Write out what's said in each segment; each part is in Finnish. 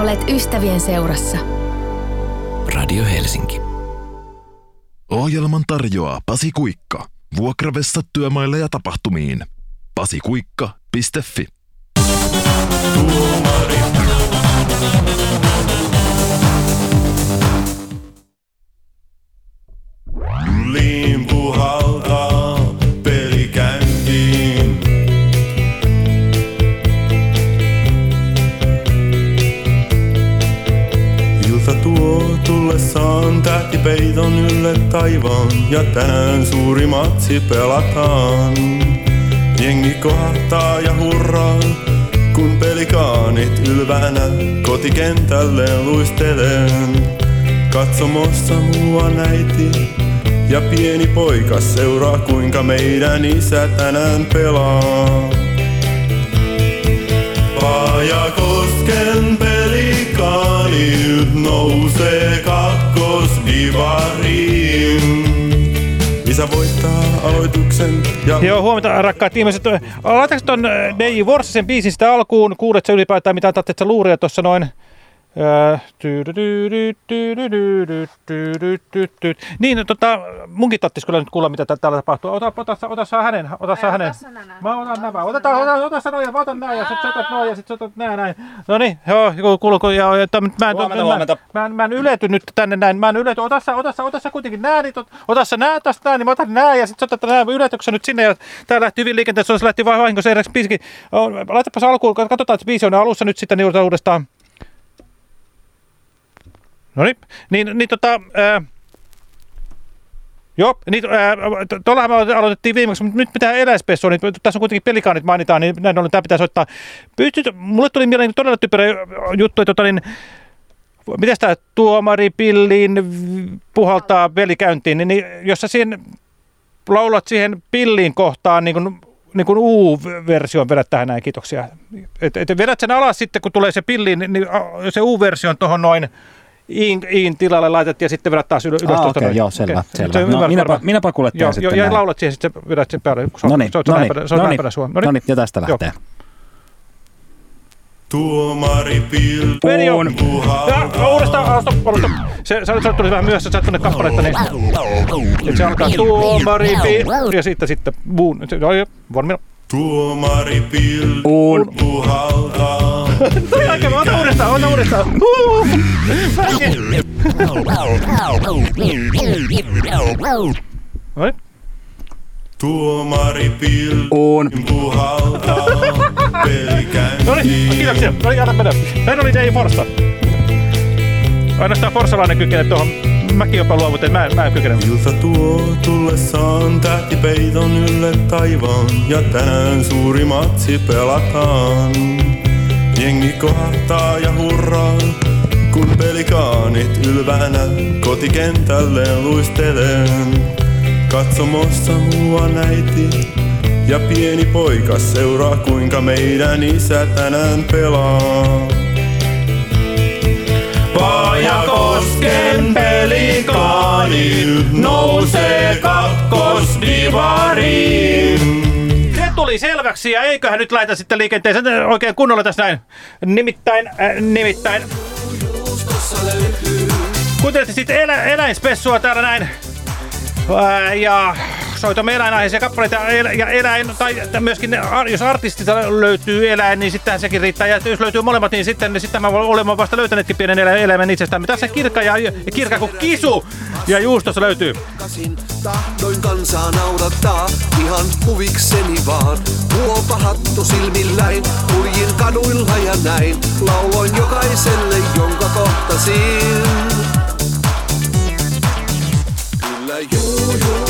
Olet ystävien seurassa. Radio Helsinki. Ohjelman tarjoaa Pasi Kuikka. Vuokravessa työmaille ja tapahtumiin. pasikuikka.fi Tuomari. Tähtipeiton ylle taivaan ja tänään suuri matsi pelataan. Jengi kohtaa ja hurraa, kun pelikaanit ylvänä kotikentälle luisteleen. Katsomossa muuan äiti ja pieni poika seuraa kuinka meidän isä tänään pelaa. Paajakosken pelikaani nousee kakkosdivariin. Isä voittaa aloituksen. Ja... Joo, huomenta rakkaat ihmiset. Laitaks ton DJ Vorsasen biisin sitä alkuun? Kuulet sä ylipäätään mitä tarvitset luuria tuossa noin? Niin, tota, munkin tarvitsisi kyllä nyt kuulla, mitä täällä tapahtuu. Ota, ota, ota, saa hänen, ota saa hänen. Mä otan nämä. Ota, ota, ota noin, mä otan näin ja sit sä otat noin ja sit sä otat nää näin. No niin, joo, kuuluuko, ja, mä, en, huomenta, huomenta. Mä, mä, en ylety nyt tänne näin, mä en ylety, ota sä, ota sä, ota sä kuitenkin nää, niin ota sä nää tästä näin, niin mä otan nää ja sit sä otat nää yletyksen nyt sinne ja tää lähti hyvin liikenteessä, se lähti vahingossa eräksi biisikin. Laitapas alkuun, katsotaan, että biisi on alussa nyt sitten niin uudestaan. No niin, niin, niin tota... Ää, Joo, niin, tuollahan me aloitettiin viimeksi, mutta nyt pitää eläispessoa, niin tässä on kuitenkin pelikaanit mainitaan, niin näin ollen tämä pitää soittaa. Pystyt, mulle tuli mieleen todella typerä juttu, että tota, niin, miten tämä tuomari pillin puhaltaa pelikäyntiin, niin, niin jos sä siihen laulat siihen pillin kohtaan niin kuin, niin kuin U-version vedät tähän näin, kiitoksia. Et, et vedät sen alas sitten, kun tulee se pilliin, niin se U-version tuohon noin, Iin, Iin tilalle laitettiin ja sitten vedät taas ylös. Ah, okei, okay, joo, selvä. Okay. selvä. No, minäpä, minäpä kuljettiin joo, sitten joo, ja laulat siihen, sitten vedät sen päälle. No niin, no niin, se on no niin, no niin, ja tästä lähtee. Tuomari pilppuun puhaltaa. Uudestaan, stop, stop. Se, se, se tuli vähän myöhässä, sä et tunne kappaletta, niin sitten se alkaa tuomari pilppuun ja sitten sitten buun. Joo, joo, varmina. Tuomari pilppuun puhaltaa. Toi aika, ota uudestaan, ota uudestaan. Noin. Tuomari pilppuun puhaltaa No niin, kiitoksia. No niin, anna mennä. Hän oli Dei Forssa. Ainoastaan Forssalainen kykenee tuohon mäkin jopa luovutin, mä, mä en kykene. Ilta tuo tullessaan tähtipeiton ylle taivaan ja tänään suuri matsi pelataan. Jengi kohtaa ja hurraa, kun pelikaanit ylvänä kotikentälle luisteleen. Katsomossa muuan äiti ja pieni poika seuraa kuinka meidän isä tänään pelaa. Paajakosken pelikaani nousee kakkosdivariin. Se tuli selväksi ja eiköhän nyt laita sitten liikenteeseen oikein kunnolla tässä näin. Nimittäin, äh, nimittäin. Kuuntelette sitten elä, eläinspessua täällä näin. Äh, ja soitamme eläinaiheisia kappaleita ja eläin, tai myöskin jos artistista löytyy eläin, niin sittenhän sekin riittää. Ja jos löytyy molemmat, niin sitten, niin sitten mä olemme vasta löytäneetkin pienen eläimen itsestään. Tässä kirkka ja, ja kirkka kuin kisu ja juustossa löytyy. Tahdoin kansaa naurattaa, ihan huvikseni vaan. Huopa hattu silmilläin, huijin kaduilla ja näin. Lauloin jokaiselle, jonka kohtasin. Kyllä juu, juu,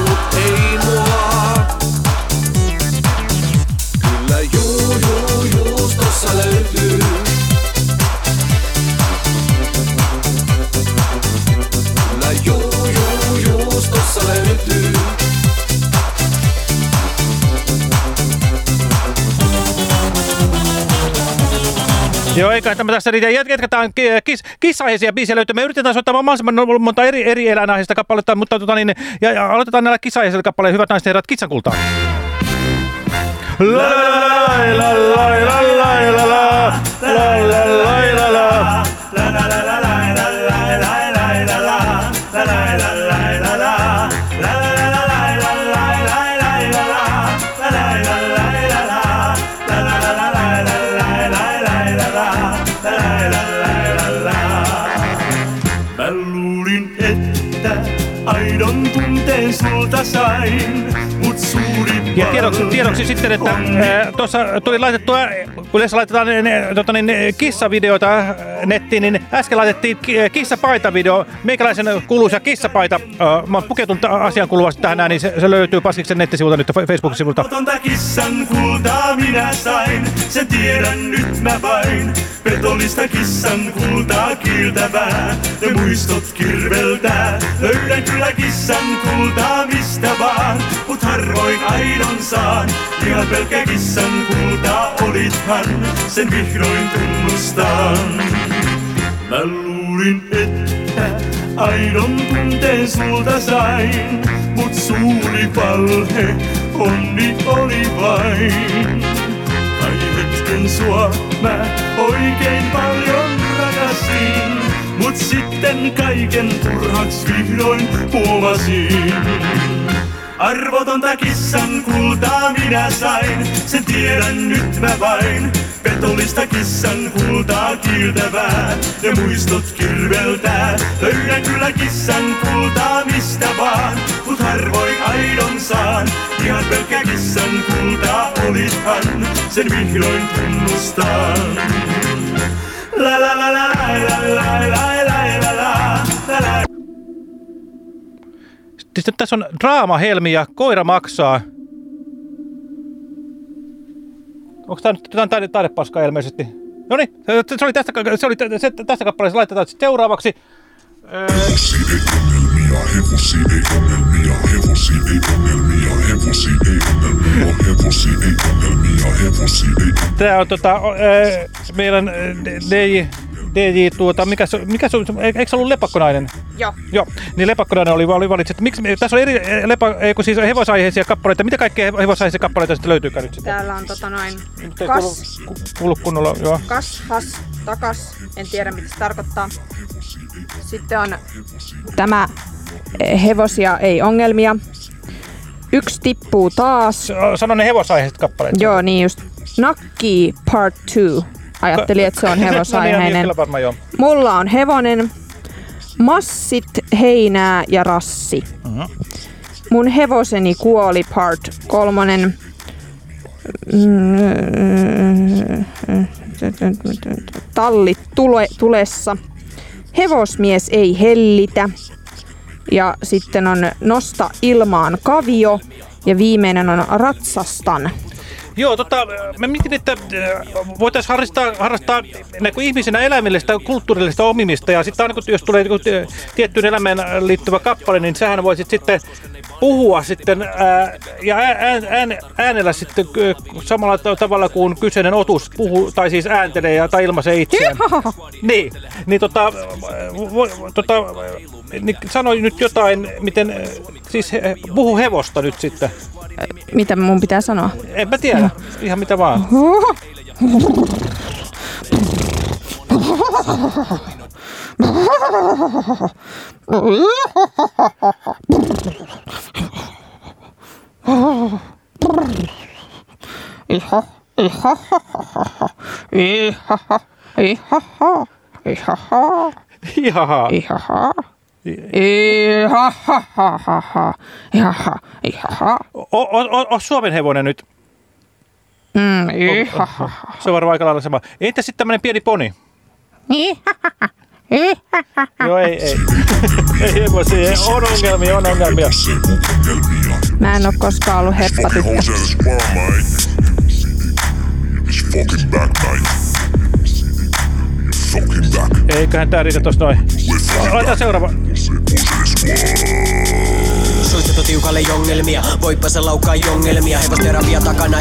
Massa löytyy. Kyllä juu, juu, juustossa löytyy. Joo, eikä tämä tässä riitä. Jatketaan kis, kissaiheisia biisejä löytyy. Me yritetään soittaa mahdollisimman monta eri, eri eläinaiheista kappaletta, mutta tota, niin, ja, ja, aloitetaan näillä kissaiheisilla kappaleilla. Hyvät naiset ja herrat, kissankultaa. La la la la la la la la tiedoksi, tiedoksi sitten, että tuossa tuli laitettua, kun yleensä laitetaan tota, niin, kissavideoita nettiin, niin äsken laitettiin kissapaita-video. Meikäläisen kuuluisa kissapaita. Äh, mä oon pukeutunut asian kuuluvasti tähän näin, niin se, se löytyy Paskiksen nettisivulta nyt Facebook-sivulta. Otonta kissan kultaa minä sain, sen tiedän nyt mä vain. Petollista kissan kultaa kiiltävää, ja muistot kirveltää. Löydän kyllä kissan kultaa mistä vaan, mut harvoin aidon saan. Ihan pelkkä kissan kultaa olithan, sen vihdoin tunnustan. Mä luulin, että aidon tunteen sulta sain, mut suuri valhe, onni oli vain. Kai hetken sua mä oikein paljon rakastin, mut sitten kaiken turhaks vihdoin huomasin. Arvotonta kissan kultaa minä sain, sen tiedän nyt mä vain. Petollista kissan kultaa kiiltävää ja muistot kirveltää. Löydän kyllä kissan kultaa mistä vaan, mut harvoin aidon saan. Ihan pelkkä kissan kultaa olihan sen vihdoin tunnustan. La la la la la la la la sitten tässä on draama Helmi ja koira maksaa. Onko tämä nyt jotain taide, taidepaskaa ilmeisesti? No niin, se oli tästä, se oli se, tästä kappaleesta. Laitetaan sitten seuraavaksi. Hevosi ei ongelmia, hevosi ei ongelmia, hevosi ei ongelmia, hevosi ei ongelmia, hevosi ei ongelmia, hevosi ei Tämä on tota, äh, meidän DJ DJ, tuota, mikä, mikä se, eikö se ollut lepakkonainen? Joo. Joo, niin lepakkonainen oli, oli valitsi, että miksi, tässä on eri eh, lepa, ei, kun siis hevosaiheisia kappaleita. Mitä kaikkea hevosaiheisia kappaleita sitten löytyykään nyt sitten? Täällä on tota noin kas, kuulu, kuulu kunnolla, joo. Kas, has, takas, en tiedä mitä se tarkoittaa. Sitten on tämä eh, hevosia ei ongelmia. Yksi tippuu taas. Sano ne hevosaiheiset kappaleet. Joo, niin just. Nakki part 2. Ajattelin, että se on hevosaiheinen. no niin, Mulla on hevonen, massit, heinää ja rassi. Uh-huh. Mun hevoseni kuoli part kolmonen. Tallit tule, tulessa. Hevosmies ei hellitä. Ja sitten on Nosta ilmaan kavio. Ja viimeinen on Ratsastan. Joo, tota, mä mietin, että äh, voitaisiin harrastaa, harrastaa niin kuin ihmisenä eläimellistä kulttuurillista omimista. Ja sitten aina kun jos tulee niin tiettyyn elämään liittyvä kappale, niin sähän voisit sitten puhua sitten ää, ja ään, ään, äänellä sitten samalla tavalla kuin kyseinen otus puhuu, tai siis ääntelee ja, tai ilmaisee itseään. Niin, niin tota, vo, tota niin sanoi nyt jotain, miten, siis puhu hevosta nyt sitten. Mitä mun pitää sanoa? En mä tiedä, ihan mitä vaan. Iha, iha, iha, iha, iha, Iha, ha, ha, ha, ha. Iha, ha, iha, ha. O, Suomen hevonen nyt. Mm, iha, ha. Se on varmaan aika lailla sama. Entä sitten tämmöinen pieni poni? Iha, ha, ha. Iha, ha, ha. Joo, ei, ei. ei hevosia, ei. on ongelmia, on ongelmia. Mä en oo koskaan ollut heppatyttö. Fucking back night. Eiköhän tää riitä tosta noin. Laitetaan seuraava. Soitettu tiukalle jongelmia, voipa se laukkaa jongelmia, hevosterapia takana.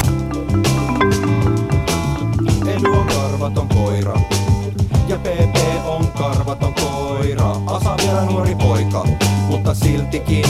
karvaton koira. Ja PP on karvaton koira, Asa vielä nuori poika, mutta siltikin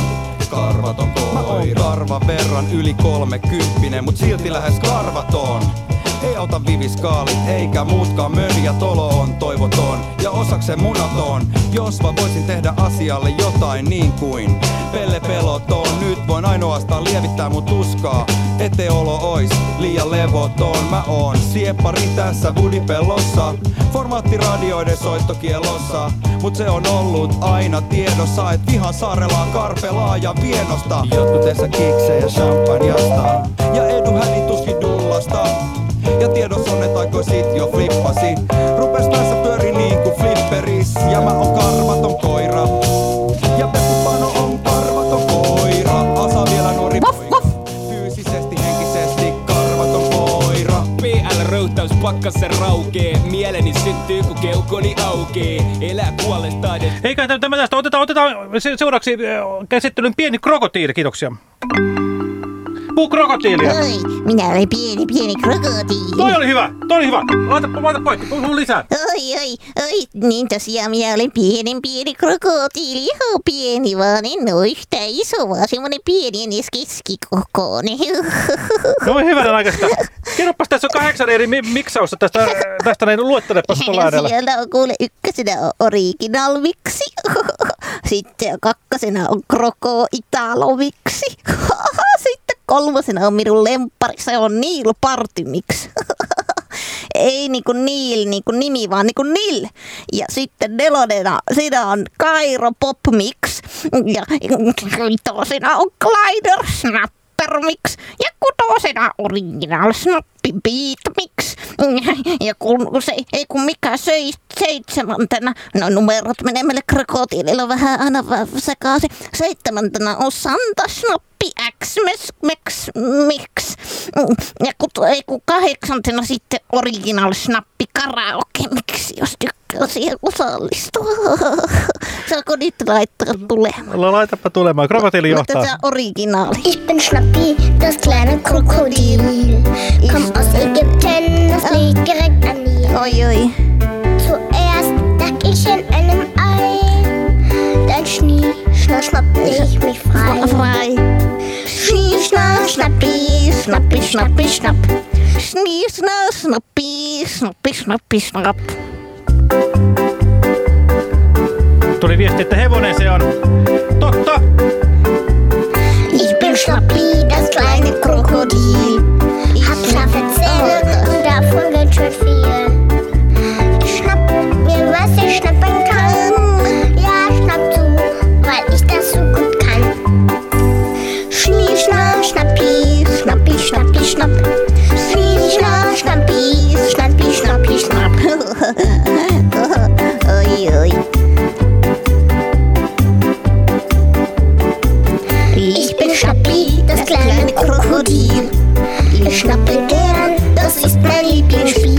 karvaton koira. Mä oon karvan verran yli kolmekymppinen, mut silti lähes karvaton. Ei auta viviskaalit eikä muutkaan mönjä tolo on toivoton ja osaksen munaton. Jos vaan voisin tehdä asialle jotain niin kuin Pelle peloton. Nyt voin ainoastaan lievittää mun tuskaa, ettei olo ois liian levoton. Mä oon sieppari tässä budipellossa, formaattiradioiden soittokielossa. Mut se on ollut aina tiedossa, et vihan saarellaan karpelaa ja vienosta. Jotkut tässä kiksejä champanjasta ja edu hänin tuskin dullasta. Ja tiedossa on, että aikoi sit jo flippasi. Rupes päässä pyöri niinku flipperis. Ja mä oon karvaton koira. Ja Peppu on karvaton koira. Asa vielä nuori poika. Fyysisesti, henkisesti karvaton koira. PL röyhtäys pakkasen raukee. Mieleni syttyy kun keukoni aukee Elää kuolesta edes. Eikä tämä tästä, otetaan, otetaan. Seuraavaksi käsittelyn pieni krokotiili, kiitoksia. Puu krokotiilia. Oi, minä olen pieni, pieni krokotiili. Toi oli hyvä, toi oli hyvä. Laita, laita poikki, puhu lisää. Oi, oi, oi, niin tosiaan minä olen pienen pieni krokotiili. Ihan pieni vaan, en ole yhtään iso, vaan semmonen pieni edes keskikokoinen. No hyvänä aikaista. Kerropas, tässä on kahdeksan eri mi- miksausta tästä, tästä näin luettelepas tuolla äänellä. Siellä on kuule ykkösenä on original miksi. Sitten kakkosena on kroko italomiksi. Sitten kolmosena on minun lemppari, se on Neil Partymix. Ei niinku Neil niinku nimi, vaan niinku Nil. Ja sitten nelonena, siinä on Kairo Pop Mix. Ja vitosena on Glider Snapper Mix. Ja kutosena Original Snappi Beat Mix. Ja kun se, ei kun mikä söi seitsemäntenä, no numerot menee meille krokotiililla vähän aina sekaisin. Seitsemäntenä on Santa Snappi X Mix Mix. Ja kun, ei kun kahdeksantena sitten Original Snappi Karaoke Mix, jos tykkää siihen osallistua. Saako nyt laittaa tulemaan? Laitapa tulemaan, krokotiili johtaa. Mutta se originaali. Ich bin Schnappi, das kleine Krokodil. Komm aus Ägypten, das liegt direkt an Nil. Oi, oi. Zuerst lag ich in einem Ei. Dann schnie, schnapp, schnappte ich mich frei. Frei. Schnie, schnapp, schnappi, schnappi, schnappi, schnapp. Schnie, schnapp, schnappi, schnappi, schnappi, schnapp. Tuli viesti, että hevonen se on. Totta! Ich bin Schnappi, das kleine Krokodil. Das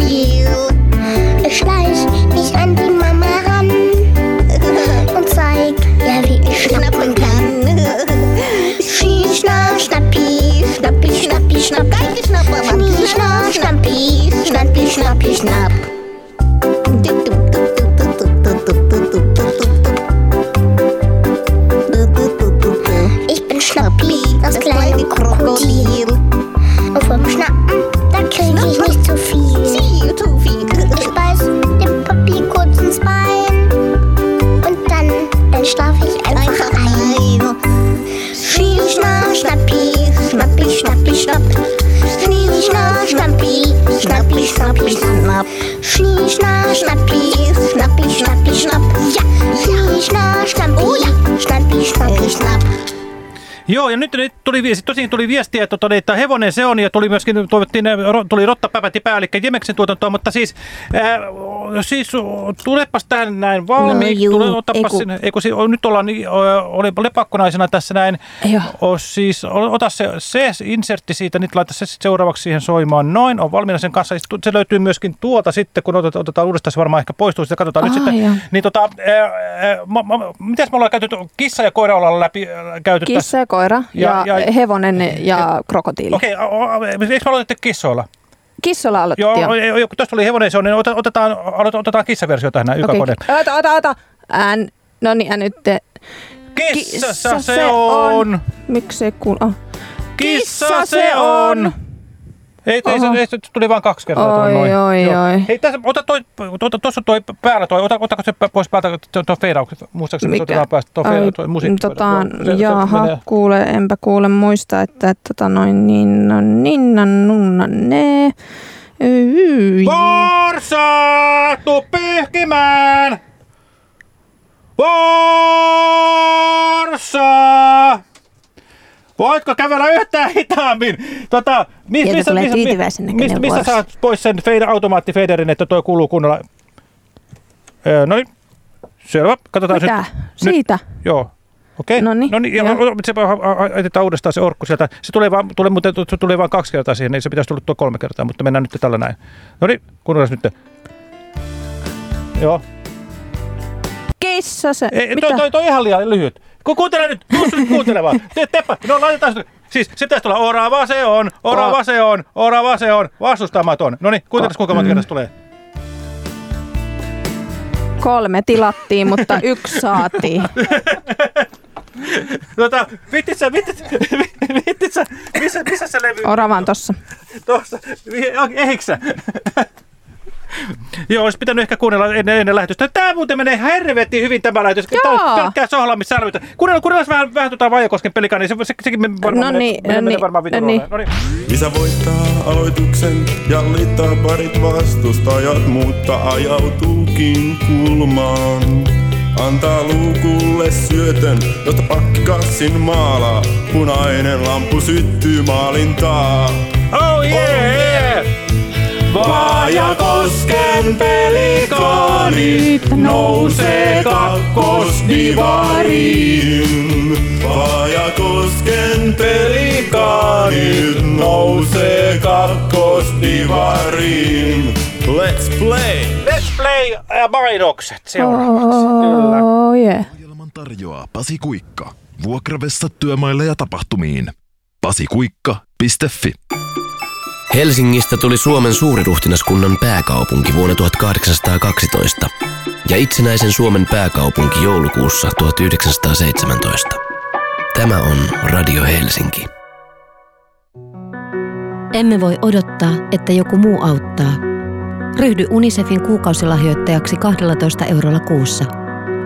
nyt tuli, viestiä, että, tuli, että hevonen se on, ja tuli myöskin, toivottiin, ro- tuli rottapäpäti pää, eli Jemeksen tuotantoa, mutta siis, ää, siis tulepas tähän näin valmiiksi, No juu, tule, otapas sinne, ei kun, si- nyt ollaan, niin, oli lepakkonaisena tässä näin, o, siis, ota se, se insertti siitä, nyt laita se seuraavaksi siihen soimaan, noin, on valmiina sen kanssa, Siis se löytyy myöskin tuolta sitten, kun otetaan, otetaan uudestaan, se varmaan ehkä poistuu, sitä katsotaan nyt Aa, sitten, niin tota, ma, ma, mitäs me ollaan käyty, kissa ja koira ollaan läpi käyty tässä? Kissa ja koira Ja- ja, ja- ja hevonen ja krokotiili. Okei, okay, eikö me aloitettu kissoilla? Kissolla aloitettiin Joo, jo. tuossa oli hevonen, se on, niin otetaan, otetaan kissaversio tähän näin, okay. Ota, ota, ota. Ään, no niin, nyt. Kissa, Kissa se on. on. Miksi se kuul... Oh. Kissa, Kissa se on. Ei, ei, se, ei, se tuli vain kaksi kertaa. Oi, noin. oi, Joo. oi. Hei, tässä, ota toi, ota, tuossa toi päällä toi, ota, otako se pois päältä, tuo fade out, muistaakseni se otetaan päästä, tuo, fade, tuo musiikki. Tota, se, jaha, se kuule, enpä kuule muista, että, että tota noin, niin, no, niin, no, nunna, ne. Varsa, tuu pyyhkimään! Varsa! Voitko kävellä yhtään hitaammin? Tota, mis, missä, missä, missä, missä, missä saat pois sen fade, automaattifederin, että toi kuuluu kunnolla? Öö, no niin, selvä. Katsotaan Mitä? Nyt. Siitä? Nyt. Joo. Okei. Okay. No niin. No niin, se ajetaan uudestaan se orkku sieltä. Se tulee vaan, tulee, mutta tulee vaan kaksi kertaa siihen, niin se pitäisi tulla tuo kolme kertaa, mutta mennään nyt tällä näin. No niin, kuunnellaan nyt. Joo. Kissa se. Ei, toi, toi, toi, ihan liian lyhyt. Ku, kuuntele nyt, nyt kuuntele vaan. Te, Teppa, no laitetaan se. Siis se pitäisi tulla orava se on, orava se on, orava se on, vastustamaton. No niin, kuuntele kuinka monta kertaa tulee. Kolme tilattiin, mutta yksi saatiin. Tota, vittit sä, vittit, vittit sä, missä, missä se levy? Oravan tossa. Tossa, eikö sä? Joo, olisi pitänyt ehkä kuunnella ennen, ennen lähetystä. Tämä muuten menee hervetti hyvin tämä lähetys. Tämä on pelkkää sohlaamissarvita. Kuunnellaan, kuunnellaan vähän, vähän tuota Vajakosken pelikaania. Se, se, sekin varmaan no niin, menee, no niin, varmaan no niin. no niin. Isä voittaa aloituksen ja liittaa parit vastustajat, mutta ajautuukin kulmaan. Antaa luukulle syötön, josta pakkikassin maalaa. Punainen lampu syttyy maalintaa. Oh yeah! Oh yeah! Vaajakosken pelikaanit nousee kakkosdivariin. Vaajakosken pelikaanit nousee kakkosdivariin. Let's play! Let's play uh, mainokset seuraavaksi. Oh, yeah. Ohjelman tarjoaa Pasi Kuikka. Vuokravessa työmaille ja tapahtumiin. pasikuikka.fi Helsingistä tuli Suomen suuriruhtinaskunnan pääkaupunki vuonna 1812 ja itsenäisen Suomen pääkaupunki joulukuussa 1917. Tämä on Radio Helsinki. Emme voi odottaa, että joku muu auttaa. Ryhdy Unicefin kuukausilahjoittajaksi 12 eurolla kuussa.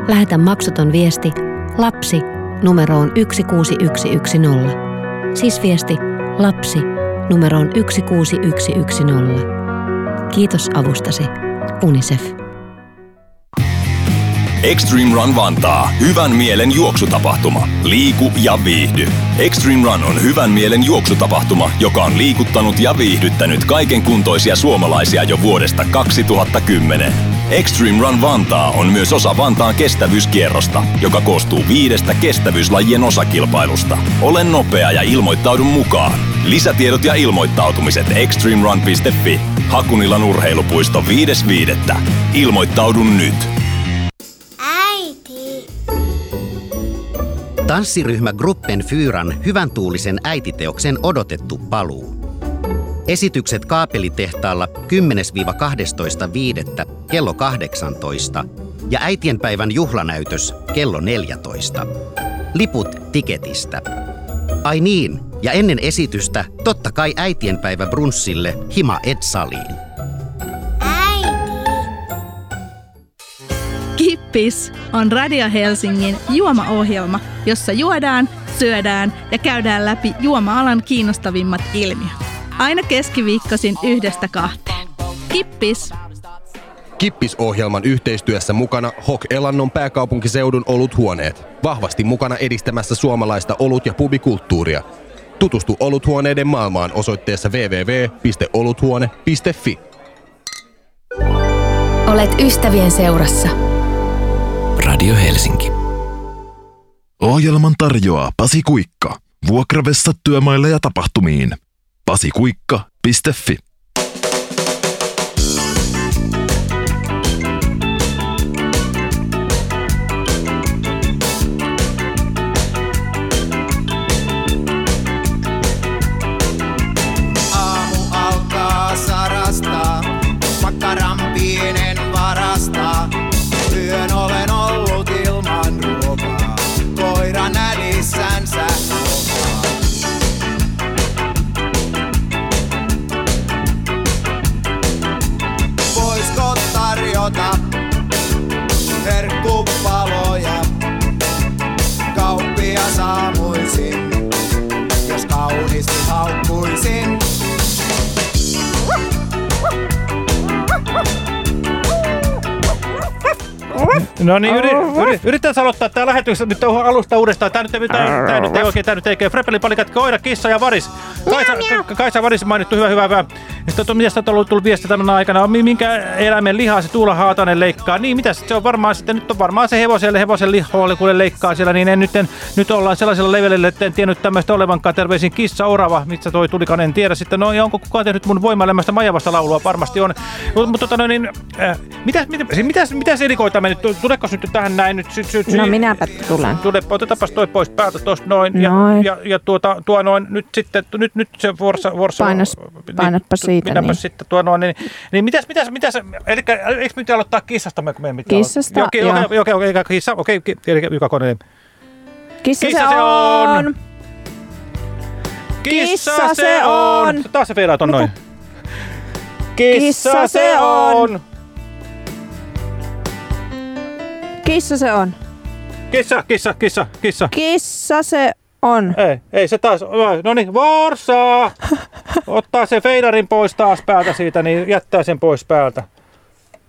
Lähetä maksuton viesti lapsi numeroon 16110. Siis viesti lapsi numeroon 16110. Kiitos avustasi, UNICEF. Extreme Run Vantaa. Hyvän mielen juoksutapahtuma. Liiku ja viihdy. Extreme Run on hyvän mielen juoksutapahtuma, joka on liikuttanut ja viihdyttänyt kaiken kuntoisia suomalaisia jo vuodesta 2010. Extreme Run Vantaa on myös osa Vantaan kestävyyskierrosta, joka koostuu viidestä kestävyyslajien osakilpailusta. Ole nopea ja ilmoittaudu mukaan. Lisätiedot ja ilmoittautumiset extremerun.fi. Hakunilan urheilupuisto 5.5. Ilmoittaudu nyt. Tanssiryhmä Gruppen Fyran hyvän tuulisen äititeoksen odotettu paluu. Esitykset kaapelitehtaalla 10-12.5. kello 18 ja äitienpäivän juhlanäytös kello 14. Liput tiketistä. Ai niin, ja ennen esitystä totta kai äitienpäivä brunssille Hima Edsaliin. Äiti. Kippis on Radio Helsingin juomaohjelma, jossa juodaan, syödään ja käydään läpi juoma-alan kiinnostavimmat ilmiöt. Aina keskiviikkosin yhdestä kahteen. Kippis! Kippis-ohjelman yhteistyössä mukana Hok Elannon pääkaupunkiseudun oluthuoneet. Vahvasti mukana edistämässä suomalaista olut- ja pubikulttuuria. Tutustu oluthuoneiden maailmaan osoitteessa www.oluthuone.fi. Olet ystävien seurassa. Radio Helsinki. Ohjelman tarjoaa Pasi Kuikka. Vuokravessa työmaille ja tapahtumiin. pasikuikka.fi No niin, yri, yri, yritetään aloittaa tämä lähetys nyt on alusta uudestaan. Tämä nyt, tämä, tämä nyt ei oikein, tämä nyt ei Freppelin palikat, koira, kissa ja varis. Kaisa, Kaisa varis mainittu, hyvä, hyvä, hyvä. Sitten mitä on tullut, tullut viesti tämän aikana, minkä eläimen lihaa se Tuula Haatanen leikkaa. Niin, mitä se on varmaan sitten, nyt on varmaan se hevoselle, hevosen liholle, kun leikkaa siellä, niin en nyt, en, nyt ollaan sellaisella levelillä, että en tiennyt tämmöistä olevankaan terveisin kissa orava, mistä toi tulikaan, en tiedä sitten. No, ja onko kukaan tehnyt mun voimailemasta majavasta laulua? Varmasti on. Mutta, mutta tota, no, niin, äh, mitä, mitä, mitä, mitä erikoita me nyt, tuleeko nyt tähän näin nyt? Sy, sy, sy, no minäpä tulen. Tule, otetaanpas toi pois päältä tuosta noin. noin. Ja, ja, ja tuota, tuo noin, nyt sitten, nyt, nyt se vuorossa, vuorossa Painas, painatpa siitä. Minäpä niin. sitten tuo noin, niin, niin mitäs, mitäs, mitäs, eli eikö me aloittaa kissasta? Me, me Kissasta, okei, okei, okei, okei, okei, kissa, okei, eli joka kone. Kissa, Kissa se on! on. Kissa se on! Taas se feilaat on noin. Kissa se on! Kissa se on. Kissa, kissa, kissa, kissa. Kissa se on. Ei, ei se taas. No niin, Vorsaa! Ottaa se feidarin pois taas päältä siitä, niin jättää sen pois päältä.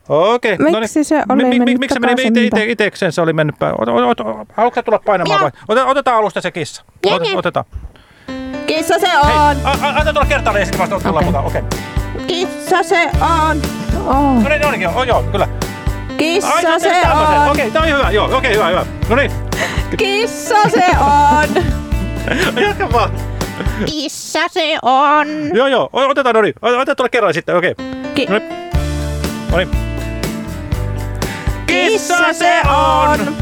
Okei. Okay, no Miksi se oli mi, mi, Miksi se meni ite, ite, itekseen se oli mennyt päin? Ot, ot, ot, haluatko tulla painamaan vai? Ot, otetaan alusta se kissa. Ot, otetaan. Kissa se on. Hei, anna tulla kertaalle ja sitten vasta okay. mukaan. Okei. Okay. Kissa se on. Oh. No niin, no niin, joo, joo, kyllä. Kissa Ai, se on. Okei, tää on hyvä, joo, okei, okay, hyvä, hyvä. No niin. Kissa se on. Jatka vaan. Kissa se on. Joo, joo, otetaan, no niin. Otetaan tuolla kerralla sitten, okei. Okay. Ki- no niin. No niin. Kissa se on!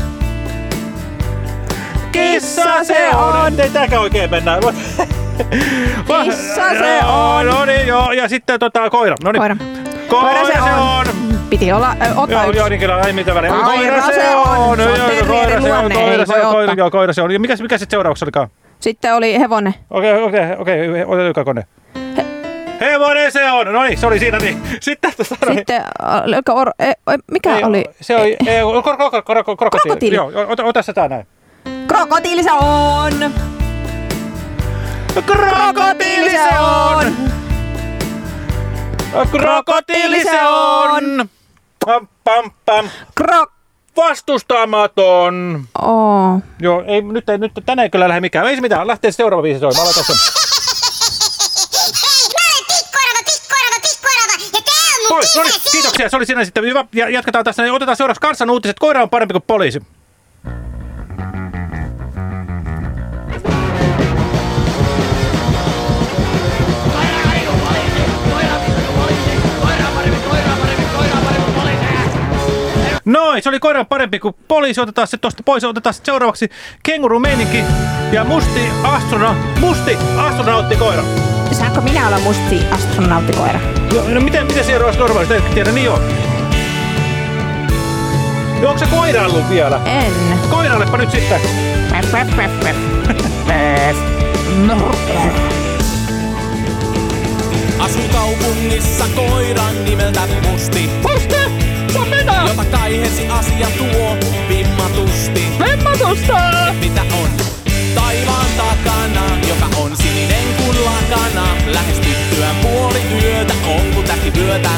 Kissa se on! Ei tääkään oikein mennä. Kissa se on! No niin, joo. Ja sitten tota, koira. No niin. Koira. Koira, se on. Piti olla, ö, ota joo, yksi. Joo, niin kyllä, ei mitään väliä. Koira, koira se on. Se on terveiden luonne, koira, se on, koira, joo, koira se on. Ja mikä, mikä sitten seuraavaksi olikaan? Sitten oli hevonen. Okei, okei, okei. Otetaan joka kone. Hevonen se on! No niin, se oli siinä niin. Sitten, tota, no niin. Sitten äh, or, e, mikä ei, oli? Se oli e, kro, kro, kro, kro, krokotiili. Joo, ota, ota se tää näin. Krokotiili se on! Krokotiili se on! Krokotiili se on! Pam, pam, pam. Krok vastustamaton. Oh. Joo, ei, nyt, ei, nyt tänään ei kyllä lähde mikään. Ei se mitään, lähtee seuraava viisi soimaan. Mä laitan sen. Pois, no niin, kiitoksia. Se oli siinä sitten hyvä. Ja jatketaan tässä. Otetaan seuraavaksi kansan uutiset. Koira on parempi kuin poliisi. Noin, se oli koiran parempi kuin poliisi. Otetaan se tuosta pois. Otetaan se seuraavaksi kenguru meininki ja musti astrono, musti astronauttikoira. Saanko minä olla musti astronauttikoira? No, no miten, miten se eroaisi normaalisti? En tiedä, niin joo. No, onko se koiraillut vielä? En. Koiraillepa nyt sitten. Asun kaupungissa koiran nimeltä Musti. Musti! Jota kaihesi asia tuo vimmatusti. Vimmatusta! Mitä on taivaan takana, joka on sininen kuin lakana. Lähestyttyään puoli yötä, onko täki vyötä?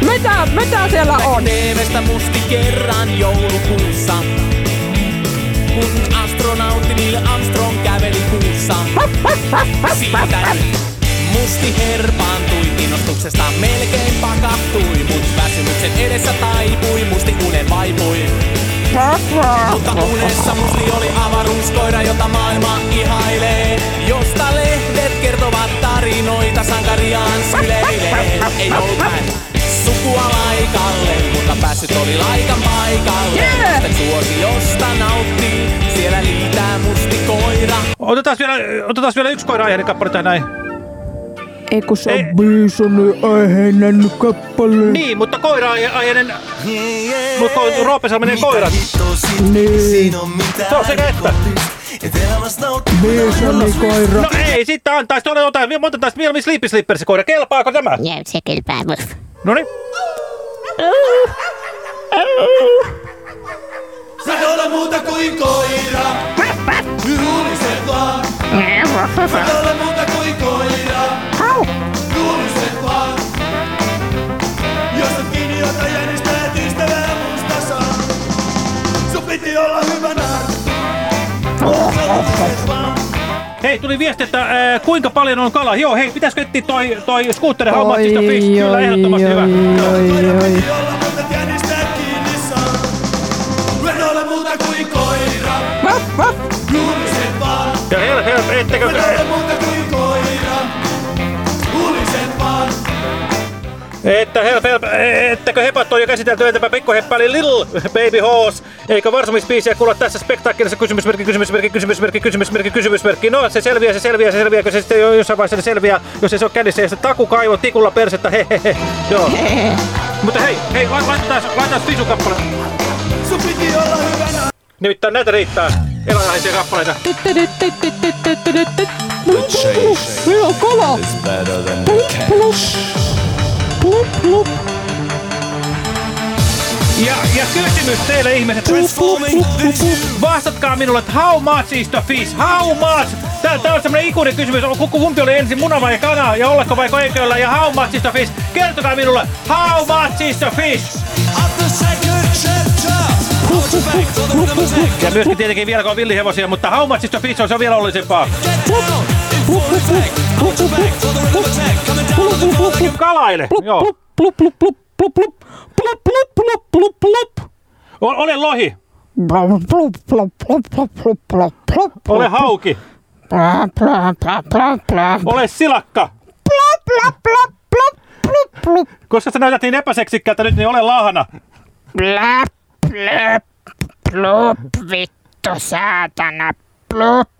Mitä, mitä siellä on? TVstä musti kerran joulukuussa. Kun astronautti Neil Armstrong käveli kuussa. Siitä musti herpaantui, innostuksesta melkein pakahtui. Mut väsymyksen edessä taipui, musti unen vaipui. Mutta unessa musti oli avaruuskoira, jota maailma ihailee. Josta lehdet kertovat tarinoita, sankariaan syleilee. Ei ollut hän sukua laikalle, mutta päässyt oli laikan paikalle. Yeah! suosi josta nautti, siellä liitää musti koira. Otetaan vielä, otetaan vielä yksi koira aiheinen kappale tähän näin. Ei kun se on biisoni aiheinen kappale. Niin, mutta koira aiheinen... Mutta Roope Salminen koirat. Niin. Se on sekä että. Biisoni koira. No ei, sitten antaisi tuolle jotain. Monta taas mieluummin Sleepy Slipper se koira. Kelpaako tämä? Joo, se kelpaa. Noniin. Sä et ole muuta kuin koira. Juuriset vaan. Sä et ole muuta kuin koira. Piti olla hyvä narttu. Hei, tuli viesti, että äh, kuinka paljon on kalaa. Joo, hei, pitäisikö etsiä toi, toi skuutteri How much is the fish? Kyllä, ehdottomasti hyvä. Oi, oi. Vaan. Ja hel, hel, ettekö... En ole muuta kuin Että help, help, ettäkö hepat on jo käsitelty, entäpä pikkuheppä eli Little Baby Horse, eikä varsomispiisiä kuulla tässä spektaakkelissa kysymysmerkki, kysymysmerkki, kysymysmerkki, kysymysmerkki, kysymysmerkki. No se selviää, se selviää, se selviää, kun se sitten jossain vaiheessa se selviää, jos ei se ole kädessä ja sitten takukaivo tikulla persettä, hehehe. Joo. Mutta hei, hei, laitetaan, laitetaan Fisu-kappale. Sun piti olla hyvänä. Nimittäin näitä riittää eläinlaisia kappaleita. Hyvä kova. Plup, plup. Ja, ja kysymys teille ihmiset. Vastatkaa minulle, että how much is the fish? How much? Tää, tää on semmonen ikuinen kysymys. Kumpi oli ensin, muna vai kana? Ja ollako vai eiköllä? Ja how much is the fish? Kertokaa minulle, how much is the fish? Ja myöskin tietenkin vielä kun on villihevosia, mutta how much is the fish on, se on vielä ollisempaa. Kalaile. Ole lohi. Ole hauki. Ole silakka. Koska sä näytät niin epäseksikkäältä nyt, niin ole lahana. Plup, plup, plup, vittu saatana, plup.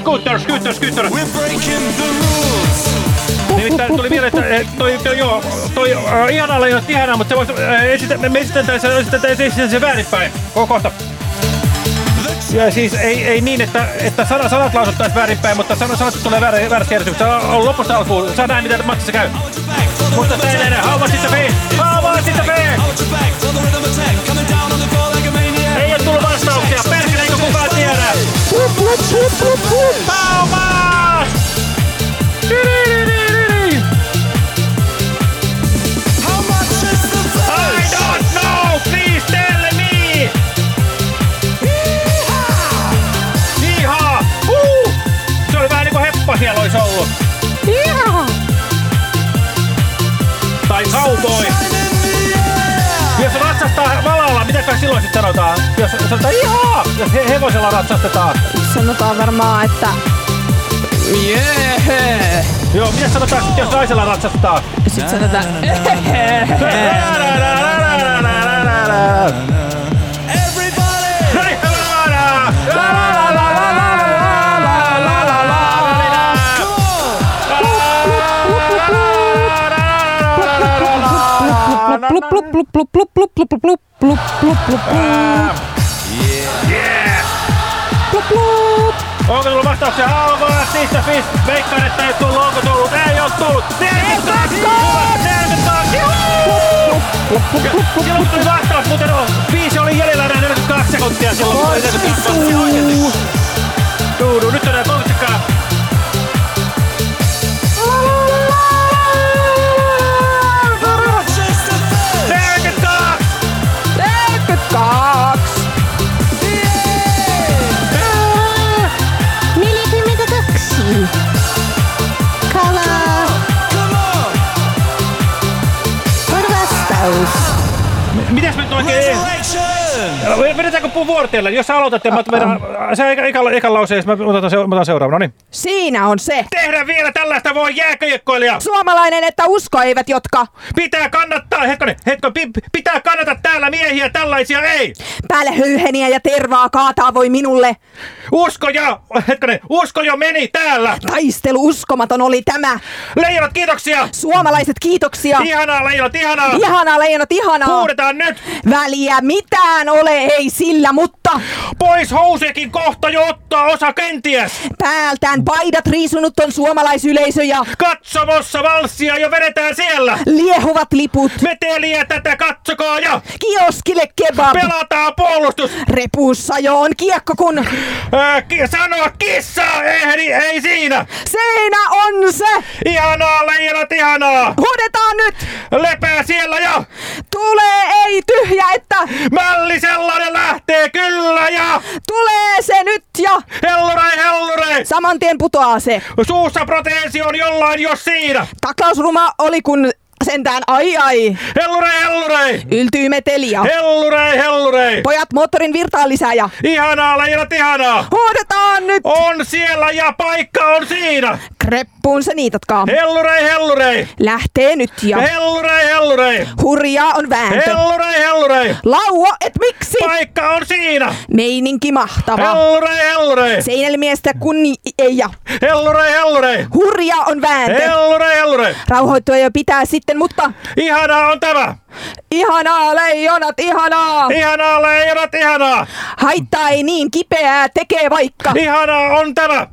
Scooter, scooter, scooter! We're breaking the rules! Nimittäin tuli mieleen, että eh, toi, toi, joo, toi uh, ihana Leijat, ihanaa, mutta se voisi, uh, esitä, me esitetään se, esitetään se, esitetään se väärinpäin. Kohta. Ja siis ei, ei niin, että, että sana, sanat lausuttaisiin väärinpäin, mutta sana, sanat tulee väärä, väärässä järjestyksessä. On lopusta alkuun. Saa näin, mitä matsissa käy. Mutta se ei näin. How much is the fee? How? Ei ole tullut vastauksia. Perkele, eikö kukaan tiedä? How much? Cowboy. Jos ratsastaa valalla, mitä kai silloin sit sanotaan? Jos sanotaan ihaa! Jos he hevosella ratsastetaan. Sanotaan varmaan, että... Yeah. Joo, mitä sanotaan sit, jos naisella ratsastetaan? Sitten sanotaan... Plup, plup, plup, plup, plup, plup, plup, plup, plup, plup, plup, plup. Onko tullut vastauksia? Haluaa niistä fish? Veikkaan, että ei tullut. Onko tullut? Ei oo tullut. 42! Hyvä, 42! Silloin tuli vastaus, muuten on. Viisi oli jäljellä enää 42 sekuntia silloin. kun oli 42. Tuudu, nyt on enää 30 querer. Vedetäänkö puu vuorteelle? Jos sä aloitat ja mä vedän... Se eka, eka, eka lause, ja mä otan, se, otan seuraavan. No niin. Siinä on se. Tehdään vielä tällaista voi jääköjekkoilija! Suomalainen, että usko eivät, jotka... Pitää kannattaa, hetkonen, hetko, pi, pitää kannata täällä miehiä, tällaisia ei! Päälle höyheniä ja tervaa kaataa voi minulle. Usko ja, hetkonen, usko jo meni täällä! Taistelu uskomaton oli tämä. Leijonat, kiitoksia! Suomalaiset, kiitoksia. Ihanaa, leijonat, ihanaa! Ihanaa, leijonat, ihanaa. Huudetaan nyt! Väliä mitään ole, ei sillä, mutta... Pois housekin kohta jo ottaa osa kenties! Päältään paidat riisunut on suomalaisyleisö ja... Katsomossa valssia jo vedetään siellä! Liehuvat liput. Meteliä tätä katsokaa ja... Kioskille kebab. Pelataan puolustus! Repussa jo on kiekko kun... Ki- sanoa kissa! Ehdi, ei siinä! Siinä on se! Ihanaa, leijonat, ihanaa! Huudetaan nyt! Lepää siellä ja... Tulee ei tyhjä, että... Mälli sellainen lähtee kyllä ja... Tulee se nyt ja... Hellurei, hellurei! Saman tien putoaa se. Suussa proteesi on jollain jos siinä! Taklausruma oli kun sentään ai ai. Hellurei, hellurei! Yltyy metelia. Hellurei, hellurei! Pojat moottorin virtaan lisää ja... Ihanaa, leijonat, ihanaa! Huudetaan nyt! On siellä ja paikka on siinä! Kreppuun se niitatkaa. Hellurei, hellurei! Lähtee nyt ja... Hellurei, hellurei! Hurjaa on vääntö. Hellurei, hellurei! Lauo, et miksi? Paikka on siinä! Meininki mahtava. Hellurei, hellurei! Seinälimiestä kunni ei ja... Hellurei, hellurei! Hurja on vääntö. Hellurei, hellurei! Rauhoittua jo pitää sitten, mutta... Ihanaa on tämä! Ihanaa, leijonat, ihanaa! Ihanaa, leijonat, ihanaa! Haittaa ei niin kipeää, tekee vaikka. Ihanaa on tämä!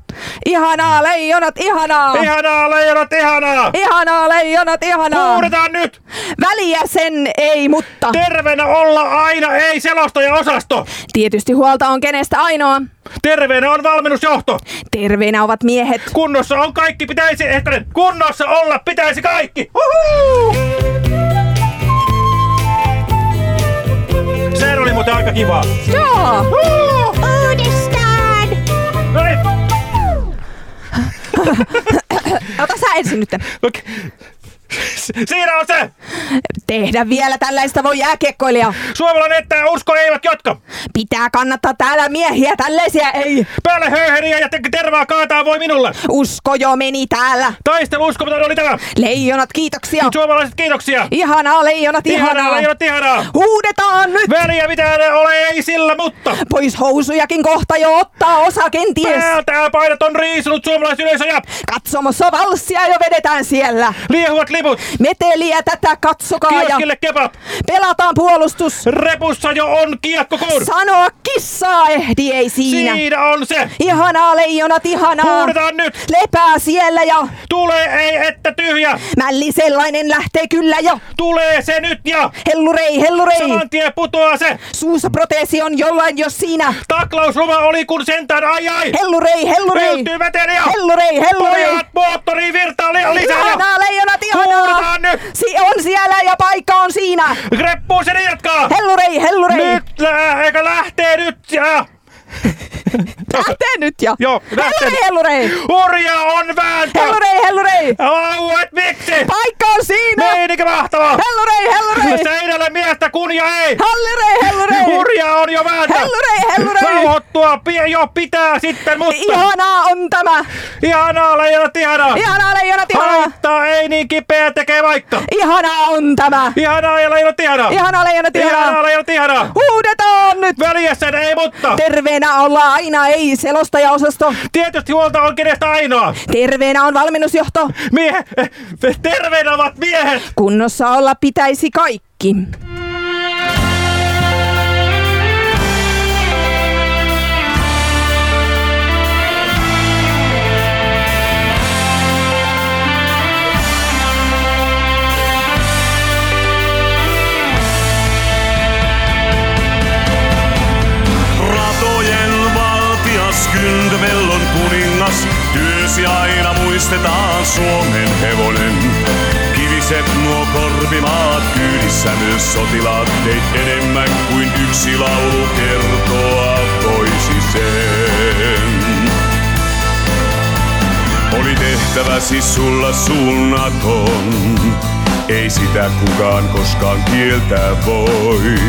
Ihanaa, leijonat, ihanaa! Ihanaa, leijonat, ihanaa! Ihanaa, leijonat, ihanaa! Huudetaan nyt! Väliä sen ei, mutta... Terveenä olla aina ei selostaja osasto! Tietysti huolta on kenestä ainoa. Terveenä on valmennusjohto! Terveenä ovat miehet. Kunnossa on kaikki pitäisi, hetkinen, kunnossa olla pitäisi kaikki! Uhu! Muuten aika kivaa. Joo! Uudestaan! Ota sä ensin nyt. Okei. Siinä on se! Tehdä vielä tällaista voi jääkiekkoilija. Suomalainen että usko eivät jatka. Pitää kannattaa täällä miehiä, tällaisia ei. Päälle höyheniä ja te- tervaa kaataa voi minulle. Usko jo meni täällä. Taistelu uskomaton oli tämä. Leijonat, kiitoksia. Suomalaiset kiitoksia. Ihanaa, leijonat, ihanaa. Ihanaa, leijonat, ihanaa. Huudetaan nyt. Väliä mitään ole ei sillä, mutta. Pois housujakin kohta jo ottaa osa kenties. Päältään paidat on riisunut suomalaisyleisö ja Katsomossa valssia jo vedetään siellä. liehuvat liput. Meteliä tätä katsokaa ja Kioskille kebab. pelataan puolustus. Repussa jo on kiekko kun. Sanoa kissaa ehdi ei siinä. Siinä on se. Ihanaa leijonat, ihanaa. Huudetaan nyt. Lepää siellä ja Tulee ei että tyhjä. mälli sellainen lähtee kyllä ja Tulee se nyt ja. hellurei, hellurei. Saman tien putoaa se. Suussa proteesi on jollain jos siinä. Taklausruma oli kun sentään ai ai. Hellurei, hellurei. Yltyy meteliä. Hellurei, hellurei. Pojat moottoriin virtaa li- lisää. ja Ihanaa leijonat, ihanaa. Nyt. Si- on siellä ja paikka on siinä. Reppuun se jatkaa. Hellurei, hellurei. Nyt eikä lähtee nyt ja. Lähtee nyt ja. Joo, lähtee. Hellurei, hellurei. Hurja on vääntö. Hellurei, hellurei. Lauet miksi? Paikka on siinä. Meininki mahtava. Hellurei, hellurei. Seinälle miestä kun ja ei. Hellurei, hellurei. Hurja on jo vääntö. Hellurei, hellurei. Rauhoittua jo pitää sitten, mutta... Ihanaa on tämä. Ihanaa, leijonat, ihanaa. Ihanaa leijonat, ihanaa. Haittaa ei niin kipeä tekee vaikka. Ihanaa on tämä. Ihanaa ja leijonat, ihanaa. Ihanaa leijonat, Ihanaa, ihanaa. leijonat, ihanaa. Huudetaan nyt. Väliä sen ei, mutta... Terveenä ollaan aina ei selostajaosasto. Tietysti huolta on kenestä ainoa. Terveenä on valmennusjohto. Mie... Terveenä ovat miehet. Kunnossa olla pitäisi kaikki. Tehtäväsi sulla suunnaton, ei sitä kukaan koskaan kieltää voi.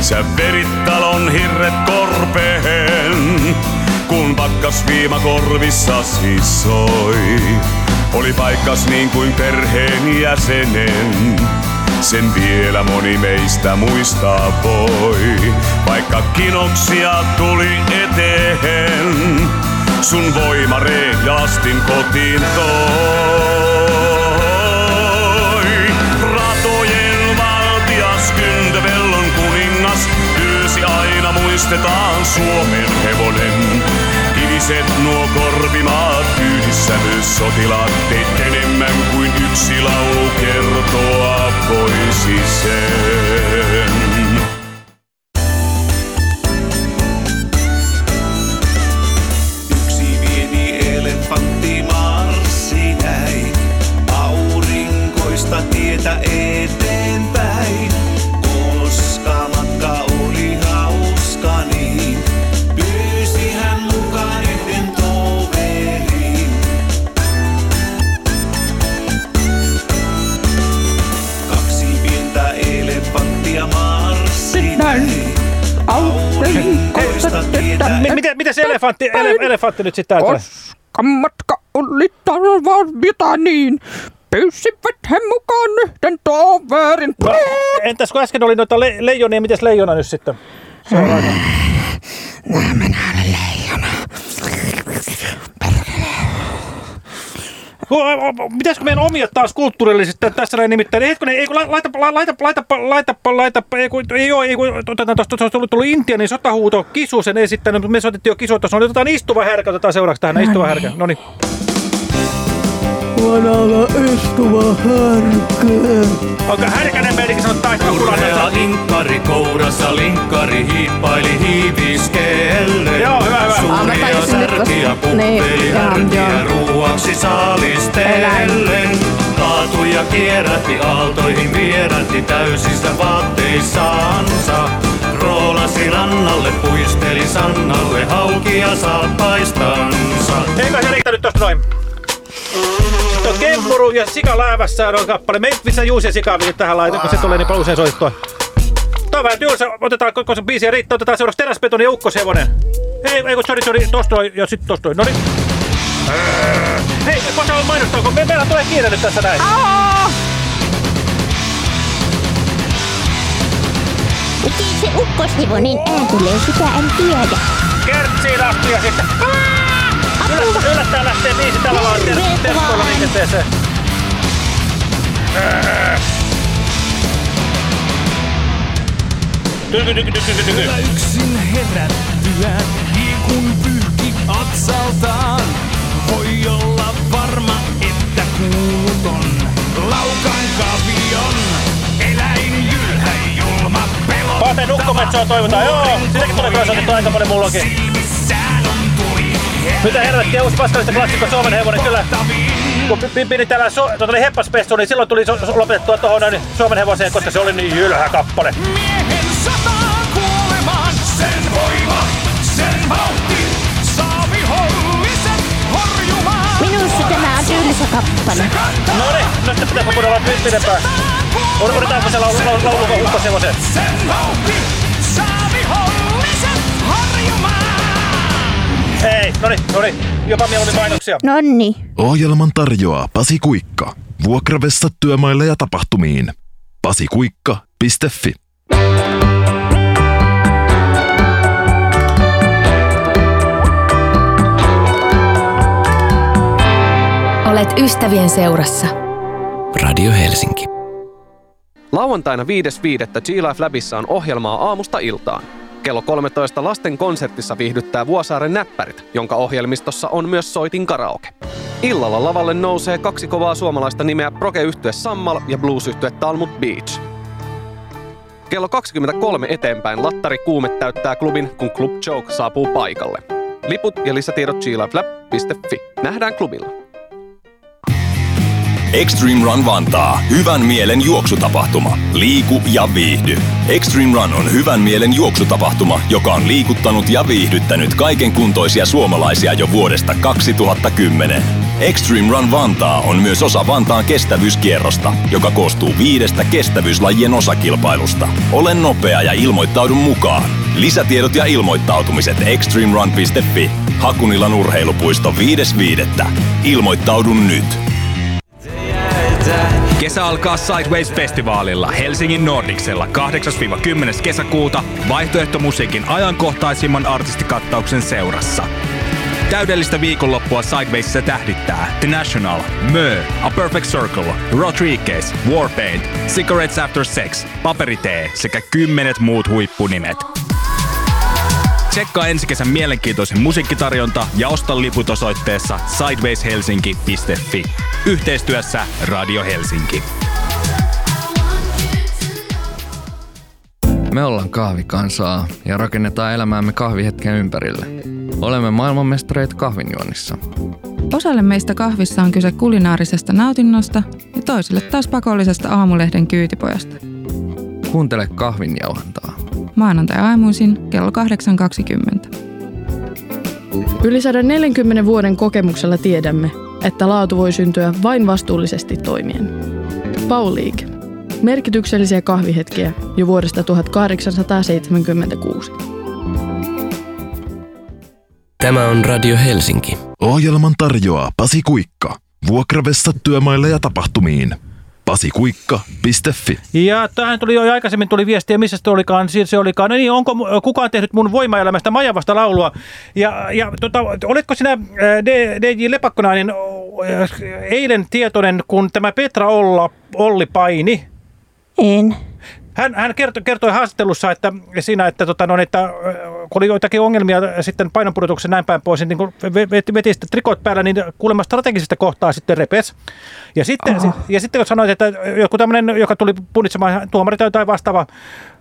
Sä verit talon hirret korpeen, kun pakkas viima korvissasi soi. Oli paikkas niin kuin perheen jäsenen, sen vielä moni meistä muistaa voi. Vaikka kinoksia tuli eteen, sun voima jalastin kotiin toi. Ratojen valtias, kyntövellon kuningas, pyysi julistetaan Suomen hevonen. Kiviset nuo korpimaat, kyydissä myös sotilaat, teet enemmän kuin yksi laulu kertoa voisi sen. tietä eteenpäin. Koska matka oli hauska niin, pyysi hän mukaan yhden toverin. Kaksi pientä elefanttia marssi näin, aurinkoista tietä Mi- Miten, miten se elefantti, ele, elefantti nyt sitten täältä? Koska matka oli tarvita niin, pyysivät he mukaan yhden toverin. No, entäs kun äsken oli noita le- leijonia, miten leijona nyt sitten? Se on aika. Pitäisikö meidän omia taas kulttuurillisesti tässä näin nimittäin? Hetkonen, ei kun la- laita, la- laita, laita, laita, laita, ei kun, ei oo, ei kun, otetaan tuosta, tuosta tullut, tullut Intianin sotahuuto, Kisu sen esittänyt, mutta me soitettiin jo Kisu tuossa, no, otetaan istuva härkä, otetaan seuraavaksi tähän, istuva härkä, no niin. Vanalla istuva härkä. Onko härkänen meidänkin sanonut taistaa Urhea inkkari kourassa, linkkari hiippaili hiiviskelle. Joo, hyvä, hyvä. Suuria Ah, mä tajusin nyt särkiä vasta. joo, härkiä joo. ruuaksi saalistellen. Kaatui ja kierrätti aaltoihin, vierätti täysissä vaatteissaansa. Roolasi rannalle, puisteli Sannalle haukia saappaistansa. Eikö se riittänyt tosta noin? Kemmuru ja Sika läävässä on kappale. Me missä Juusi ja Sika tähän laita, kun se tulee niin paljon usein soittua. Vähän tylsä. Otetaan koko se biisi ja riittää. Otetaan seuraavaksi Teräsbetoni ja Ukkoshevonen. Ei, ei kun sorry, sorry. Tosta ja sit tosta noin. Noniin. Hei, on mainostaa, kun me, meillä tulee kiire nyt tässä näin. Miten se ukkoshevonen ääntelee, sitä en tiedä. Kertsiin asti ja sitten... Yllättäen, yllättäen lähtee biisi tällä lailla ter- terskoilla liikenteeseen. Tyky, tyky, tyky, tyky, tyky. Kyllä yksin herättyä, liikun pyyhki otsaltaan. Voi olla varma, että kuuluton laukan kavion. Eläin jylhä julma pelottava. Pate nukkometsoa toivotaan, joo. Sitäkin tulee kyllä soitettu aika monen mullakin. Mitä helvettiä, uusi paskallista klassikko Suomen hevonen, kyllä. Kun pi- pidi täällä so, tuota oli heppaspessu, niin silloin tuli so, so, lopetettua tuohon niin Suomen hevoseen, koska se oli niin jylhä kappale. Miehen sataa kuolemaan, sen voima, sen vauhti. Saa viholliset horjumaan. Minusta tämä on tylsä kappale. No niin, no sitten pitää kuunnella nyt pidempään. Odotetaanko se laulu, laulu, laulu, laulu hukkoshevosen? Sen vauhti, saa Ei, no niin, no niin. Jopa mieluummin mainoksia. Nonni. Ohjelman tarjoaa Pasi Kuikka. Vuokravessa työmaille ja tapahtumiin. pasikuikka.fi Olet ystävien seurassa. Radio Helsinki. Lauantaina 5.5. G-Life Labissa on ohjelmaa aamusta iltaan. Kello 13 lasten konsertissa viihdyttää Vuosaaren näppärit, jonka ohjelmistossa on myös soitin karaoke. Illalla lavalle nousee kaksi kovaa suomalaista nimeä proge-yhtye Sammal ja blues-yhtye Talmud Beach. Kello 23 eteenpäin lattari kuume täyttää klubin, kun Club Joke saapuu paikalle. Liput ja lisätiedot glifelab.fi. Nähdään klubilla. Extreme Run Vantaa. Hyvän mielen juoksutapahtuma. Liiku ja viihdy. Extreme Run on hyvän mielen juoksutapahtuma, joka on liikuttanut ja viihdyttänyt kaiken kuntoisia suomalaisia jo vuodesta 2010. Extreme Run Vantaa on myös osa Vantaan kestävyyskierrosta, joka koostuu viidestä kestävyyslajien osakilpailusta. Ole nopea ja ilmoittaudu mukaan. Lisätiedot ja ilmoittautumiset extremerun.fi. Hakunilan urheilupuisto 5.5. Ilmoittaudu nyt. Kesä alkaa Sideways-festivaalilla Helsingin Nordicsella 8-10. kesäkuuta vaihtoehtomusiikin ajankohtaisimman artistikattauksen seurassa. Täydellistä viikonloppua Sidewaysissa tähdittää The National, Mö, A Perfect Circle, Rodriguez, Warpaint, Cigarettes After Sex, Paperitee sekä kymmenet muut huippunimet. Tsekkaa ensi kesän mielenkiintoisen musiikkitarjonta ja osta liput osoitteessa sidewayshelsinki.fi. Yhteistyössä Radio Helsinki. Me ollaan kahvikansaa ja rakennetaan elämäämme kahvihetken ympärille. Olemme maailmanmestareita kahvinjuonnissa. Osalle meistä kahvissa on kyse kulinaarisesta nautinnosta ja toisille taas pakollisesta aamulehden kyytipojasta. Kuuntele kahvinjauhantaa. Maanantai aamuisin kello 8.20. Yli 140 vuoden kokemuksella tiedämme, että laatu voi syntyä vain vastuullisesti toimien. Pauliik. Merkityksellisiä kahvihetkiä jo vuodesta 1876. Tämä on Radio Helsinki. Ohjelman tarjoaa Pasi Kuikka. Vuokravessa työmaille ja tapahtumiin. pasikuikka.fi Ja tähän tuli jo aikaisemmin tuli viestiä, missä se olikaan, siis se olikaan. No niin, onko kukaan tehnyt mun voimaelämästä majavasta laulua? Ja, ja tota, oletko sinä DJ Lepakkonainen eilen tietoinen, kun tämä Petra Olla, Olli paini? En. Hän, hän kertoi, kertoi haastattelussa että siinä, että, tota, no, että kun oli joitakin ongelmia sitten painonpudotuksen näin päin pois, niin kun veti, veti sitten trikot päällä, niin kuulemma strategisesta kohtaa sitten repes. Ja sitten, ja sitten kun sanoit, että joku tämmöinen, joka tuli punnitsemaan tuomari tai jotain vastaava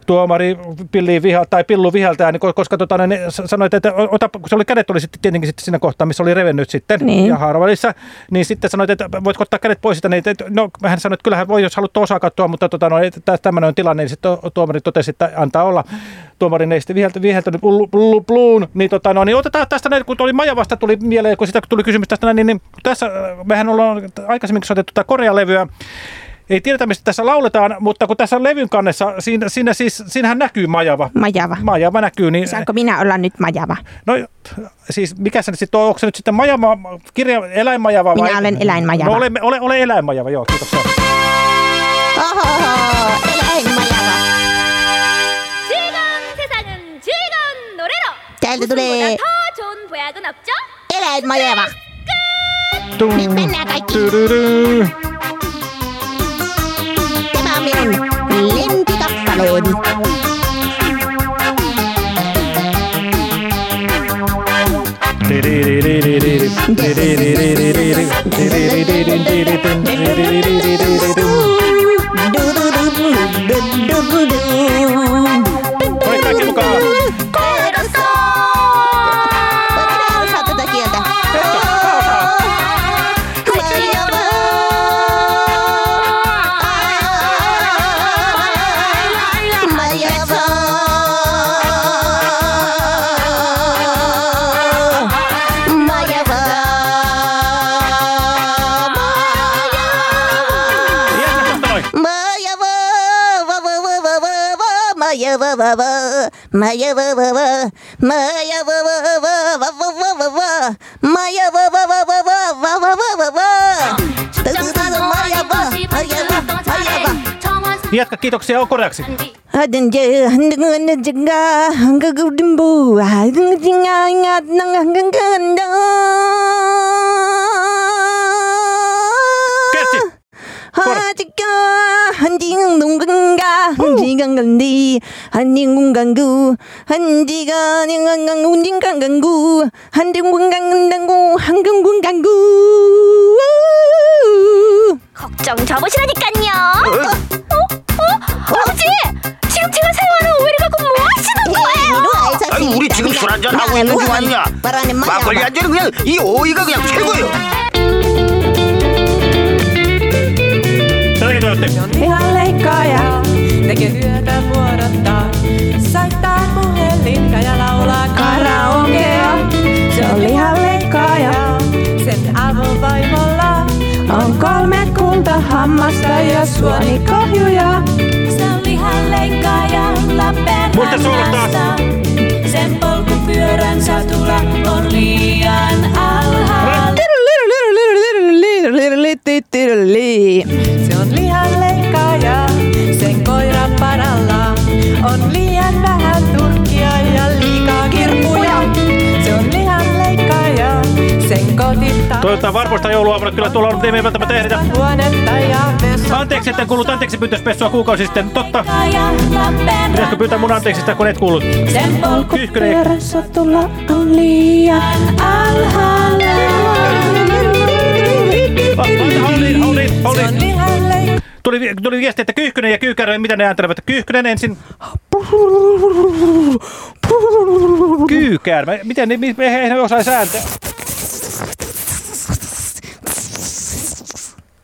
tuomari pilliin vihalta tai pillu vihalta, niin koska tota, ne sanoit, että ota, kun se oli kädet oli sitten tietenkin sitten siinä kohtaa, missä oli revennyt sitten niin. ja haaravälissa, niin sitten sanoit, että voitko ottaa kädet pois sitä, niin että, no hän sanoi, että kyllähän voi, jos haluat osaa katsoa, mutta tota, no, tämmöinen on tilanne, niin sitten tuomari totesi, että antaa olla. Tuomarin ei sitten viheltä, viheltänyt pluun, niin, tota, no, niin otetaan tästä näin, kun oli Majavasta tuli mieleen, kun sitä tuli kysymys tästä näin, niin, niin tässä mehän ollaan aikaisemmin soitettu tätä Korea-levyä, ei tiedetä, mistä tässä lauletaan, mutta kun tässä on levyn kannessa, siinä, siinä siis, siinähän näkyy Majava. Majava. Majava näkyy. Niin... Saanko minä olla nyt Majava? No siis mikä se nyt sitten on? Onko se nyt sitten Majava, kirja, eläinmajava vai? Minä olen eläinmajava. No ole, ole, ole eläinmajava, joo, kiitos. Oho, eläinmajava. Täältä tulee eläinmajava. Nyt mennään kaikki. upload. ва ва моя ва ва ва моя ва ва ва ва ва ва ва ва моя ва ва ва ва ва ва ва ва ва ва Ты знала моя ва моя ва моя ва Jatka kiitoksia on koreaksi. Kertsi! Kor- 한지는 농간가 한지가 간디 한딩군 간구 한지가 닝간강 운딩 간간구 한딩군 간간구 한경군 간구 걱정 접으시라니깐요. 어? 어? 아버지! 지금 제가 사용하는 오일을 갖고 뭐 하시는 거예요? 아니 우리 지금 술 한잔 하고 있는 중 아니냐? 막걸리 한 잔은 그냥 이 오이가 그냥 최고요. Ihan leikkaaja, tekee työtä vuorottaa. Soittaa puhelinta ja laulaa karaokea. Se on lihanleikkaaja, sen avovaimolla on kolme kultahammasta ja suonikohjuja. Se on lihanleikkaaja Lappeenrannasta. Sen polkupyörän satula on liian alhaalla. Se on lihanleikkaaja, sen koira paralla on liian vähän turkkia ja liikaa kirppuja. Se on lihanleikkaaja, sen kotita Toivotaan varmuista jouluaamuna. Kyllä tuolla on, ei välttämättä ehditä. Anteeksi, että en kuullut anteeksi pyyntöspessua kuukausi sitten. Totta. Pitäisikö pyytää mun anteeksi sitä, kun et kuullut? Sen polku Kyyhkynen. pyörän sotulla on liian alhaalla. Se on. Tuli, tuli viesti, että Kyyhkynen ja Kyykärven, mitä ne ääntelevät? Kyyhkynen ensin. Kyykärme. Miten ne, eihän ne osaisi ääntää?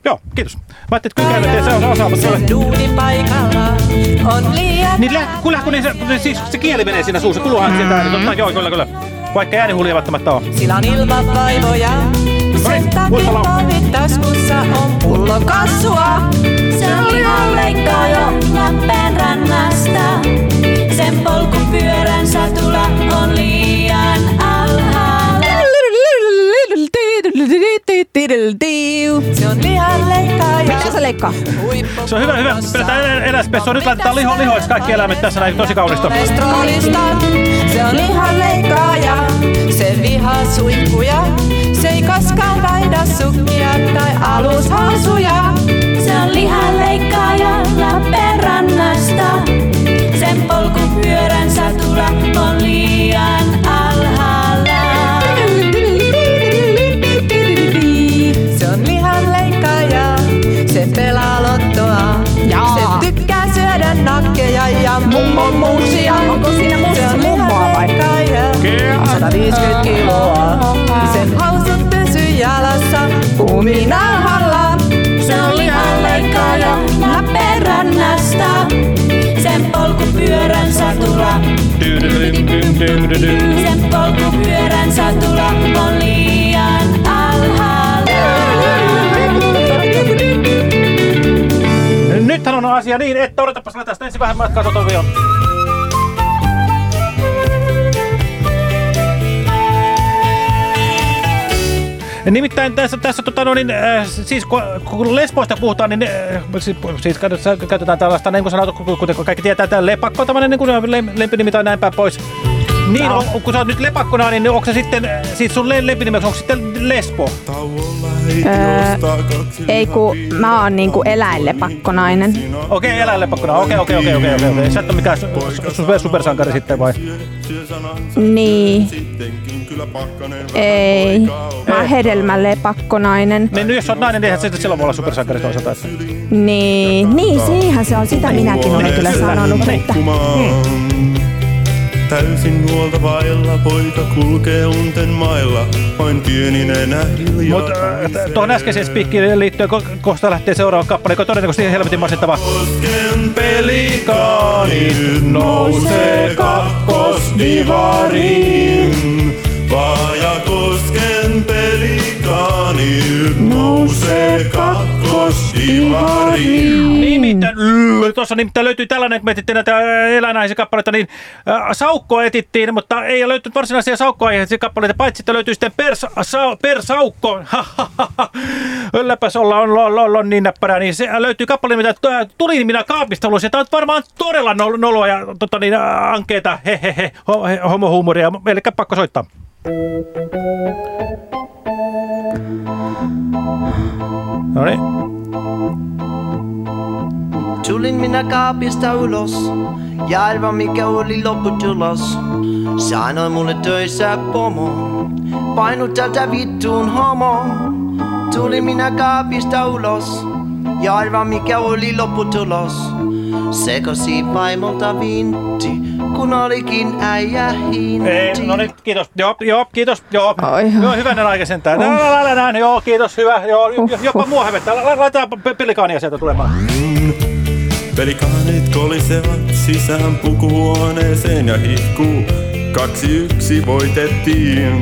Joo, kiitos. Mä ajattelin, että osaa. Duuni paikalla on liian Niin lä, kyllä, kun se, ne, siis se kieli menee siinä suussa, kuluhan sieltä ääni. Totta, joo, kyllä, kyllä. Vaikka ääni välttämättä ole. Sillä on ilmavaivoja. Sen takia taskussa on pullo kassua. Se on lihanleikkaaja Lappeenrannasta. Sen polkupyörän satula on liian alhaalla. Se on lihanleikkaaja. Mitä se leikkaa? Se on hyvä, hyvä. Pidetään elä- eläspessua. Nyt laitetaan liho, lihoiksi kaikki eläimet tässä näin. Tosi kaunista. Se on lihanleikkaaja. Se vihaa suihkuja. Koskaan vaihda sukkia tai alushousuja. Se on lihanleikkaaja Lappeenrannasta. Sen polkupyörän satula on liian alhaalla. Se on lihanleikkaaja. Se pelaa lottoa. Jaa. Se tykkää syödä nakkeja ja mummon muusia. Onko siinä on mummoa vai? lihanleikkaaja. 150 kiloa. Sen jalassa kuminauhalla. Se on lihanleikkaaja Lappeenrannasta. Sen polkupyörän satula. Sen polkupyörän satula on liian alhaalla. Nythän on asia niin, että odotapas mä tästä ensin vähän matkaa tuota vielä. Nimittäin tässä, tässä tota, no, niin, äh, siis kun, kun lesboista puhutaan, niin äh, siis, siis käytetään, käytetään tällaista, niin kuin sanottu, kuten kaikki tietää, tämä lepakko, tämmöinen niin lempinimi tai näin päin pois. Niin, on, kun sä oot nyt lepakkona, niin onko se sitten, siis sun le- lempinimeksi, onko sitten lesbo? Öö, ei kun mä oon niinku eläinlepakkonainen. Okei, okay, eläinlepakkona, okei, okei, okei, okei, okei, okei. Sä et ole mikään su- su- supersankari sitten vai? Niin. Ei. Mä oon hedelmälepakkonainen. Niin, nyt jos oot nainen, niin eihän silloin voi olla supersankari toisaalta. Että... Niin. Niin, siihen se on. Sitä minäkin olen kyllä sanonut, mutta... Hmm. Täysin huolta vailla poika kulkee unten mailla, vain pieni nenä hiljaa. Mutta äh, tuohon äskeiseen spiikkiin liittyen, ko- kohta lähtee seuraava kappale, kun todennäköisesti helvetin masentava. Pelikaanit nousee kakkosdivariin. Vaajakosken pelikaanit nousee kakkosdivariin. Nimittäin, tuossa nimittäin löytyi tällainen, kun me etittiin näitä eläinaiheisia kappaleita, niin äh, saukkoa etittiin, mutta ei ole löytynyt varsinaisia saukkoaiheisia kappaleita, paitsi että löytyy sitten per, sa, per saukko. Ylläpäs olla on, on, on, on niin näppärää, niin se löytyy kappale, mitä tuli minä kaapista ulos, ja tämä on varmaan todella nol- noloa ja tota, niin, ankeeta, hehehe, ho, he, homohuumoria, eli pakko soittaa. No niin. Tulin minä kaapista ulos ja arvan mikä oli lopputulos. Sanoi mulle töissä pomo, painu tältä vittuun homo. Tulin minä kaapista ulos ja arvan mikä oli lopputulos. Sekosi vaimolta vintti, kun olikin äijä hinti. Ei, no niin, kiitos. Joo, joo, kiitos. Joo, Oi, joo hyvänä aika sentään. Oh. Oh. Näin, näin, joo, kiitos, hyvä. Joo, jo- jopa mua hävettää. La- Laitetaan pe- pelikaania sieltä tulemaan. Pelikaanit kolisevat sisään pukuhuoneeseen ja hihkuu. Kaksi yksi voitettiin.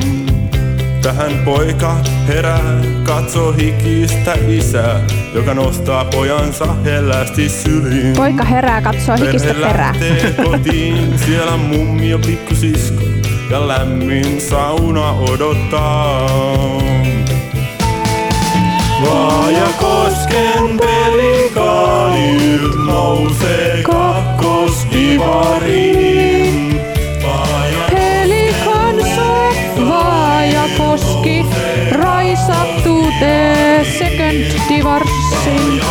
Tähän poika herää, katsoo hikistä isää, joka nostaa pojansa hellästi syliin. Poika herää, katsoo hikistä Perhe perää. kotiin, siellä mummi ja pikkusisko ja lämmin sauna odottaa. Vaajakosken pelikaanit nousee kakkosdivariin. Second divorcing.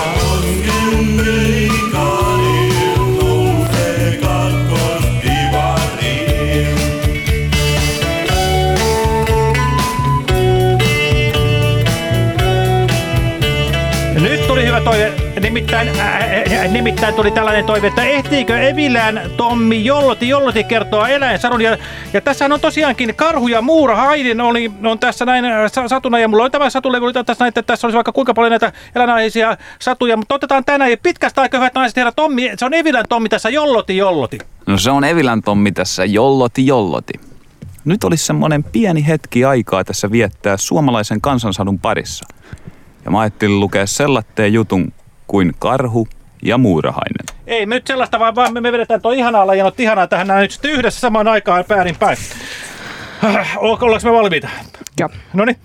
Nyt tuli hyvä toive. Nimittäin, äh, nimittäin tuli tällainen toive, että ehtiikö Evilän Tommi Jolloti Jolloti kertoa eläinsadun. Ja, ja tässä on tosiaankin Karhu ja Muura Haidin oli, on tässä näin sa- satuna. Ja mulla on tämä satulevy tässä näin, että tässä olisi vaikka kuinka paljon näitä eläinaiheisia satuja. Mutta otetaan tänään ja pitkästä aikaa hyvät naiset herra Tommi. Se on Evilän Tommi tässä Jolloti Jolloti. No se on Evilän Tommi tässä jolloti jolloti. Nyt olisi semmoinen pieni hetki aikaa tässä viettää suomalaisen kansansadun parissa. Ja mä ajattelin lukea sellatteen jutun kuin Karhu ja Muurahainen. Ei me nyt sellaista, vaan, vaan me, me vedetään tuo ihanaa lajinot ihanaa tähän näin nyt yhdessä samaan aikaan päärin päin. Äh, Ollaanko me valmiita? Joo. No niin.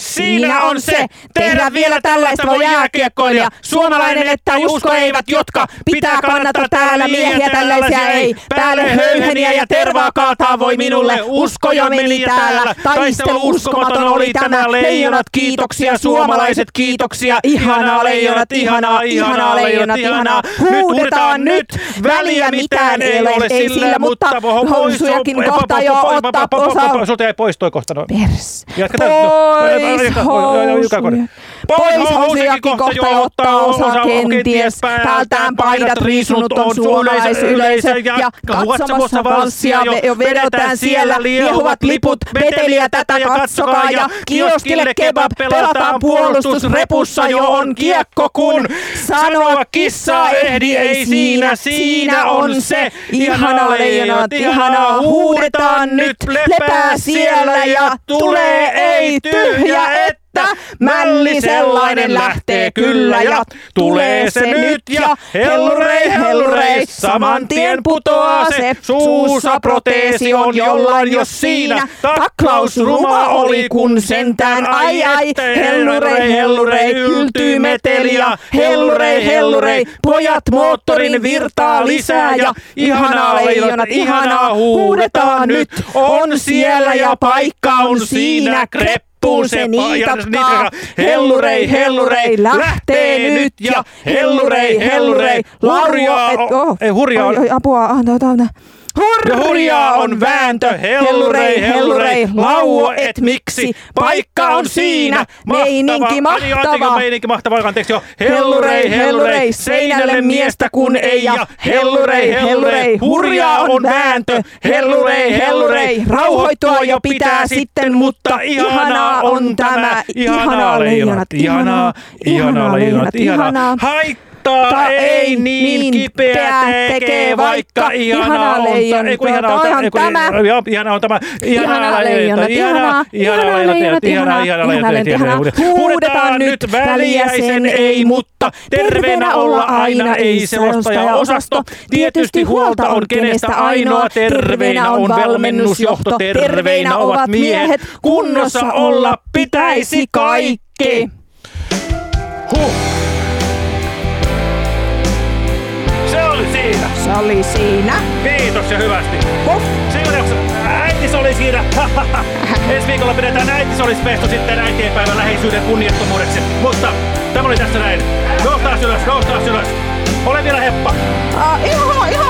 Siinä on se, tehdä vielä tällaista voi jääkiekkoilija. Suomalainen, että usko eivät, jotka pitää kannata täällä miehiä tällaisia ei. Päälle höyheniä ja tervaa kaataa voi minulle. Usko jo meni täällä. Taistelu uskomaton oli tämä. Leijonat kiitoksia, suomalaiset kiitoksia. Ihanaa leijonat, ihanaa, ihanaa leijonat, ihanaa. Huudetaan nyt. Väliä mitään ei ole, sillä, mutta housujakin kohta jo ottaa osa. Sulta jäi pois toi kohta noin. Pers. Jatketaan. Pois housuja. Pois housujakin kohta ottaa osa kenties. Päältään paidat riisunut on suomalaisyleisö. Ja katsomassa valssia me jo vedetään siellä. Liehuvat liput, veteliä tätä katsokaa. Ja kioskille kebab, pelataan puolustus. Repussa jo on kiekko kun sanoa kissaa ehdi. Ei siinä, siinä on se. Ihana leijonat, ihanaa huudetaan nyt. Lepää siellä ja tulee ei tyhjä että mälli sellainen lähtee kyllä ja tulee se nyt ja hellurei hellurei saman tien putoaa se suussa proteesi on jollain jos siinä taklaus ruma oli kun sentään ai ai hellurei hellurei yltyy meteli ja hellurei hellurei pojat moottorin virtaa lisää ja ihanaa leijonat ihanaa huudetaan nyt. on siellä ja paikka on siinä kreppi Puun se niitatkaa, hellurei, hellurei, lähtee nyt ja hellurei, hellurei, Hurjaa, oh, ei hurjaa, apua, anta, anta, anta. Ja hurjaa on vääntö, hellurei, hellurei, lauo et miksi, paikka on siinä, meininki mahtava. Meininki mahtava, anteeksi jo. Hellurei, hellurei, seinälle miestä kun ei ja hellurei, hellurei, hurjaa on vääntö, hellurei, hellurei, rauhoittua jo pitää sitten, mutta ihanaa on tämä, ihanaa leijonat, ihanaa, ihanaa leijonat, ihanaa. Haittaa ei niin kipeä tekee, vaikka ihanaa on ei kun ihanaa on tämä, ihanaa on tämä, Ihanaa leijonat, ihanaa, ihanaa leijonat, ihanaa, ihanaa leijonat, ihanaa. Huudetaan nyt, väliä sen ei, mutta terveenä olla aina ei se ostaja osasto. Tietysti huolta on kenestä ainoa, terveinä on valmennusjohto, terveinä ovat miehet, kunnossa olla pitäisi kaikki. Huh. Oli siinä. Se oli siinä. Kiitos ja hyvästi. Siinä jakso. Äitis oli siinä. Ensi viikolla pidetään äitisolisfesto sitten äitienpäivän läheisyyden kunniattomuudeksi. Mutta tämä oli tässä näin. Noustaan ylös, noustaan ylös. Ole vielä heppa. Uh, ihan, ihan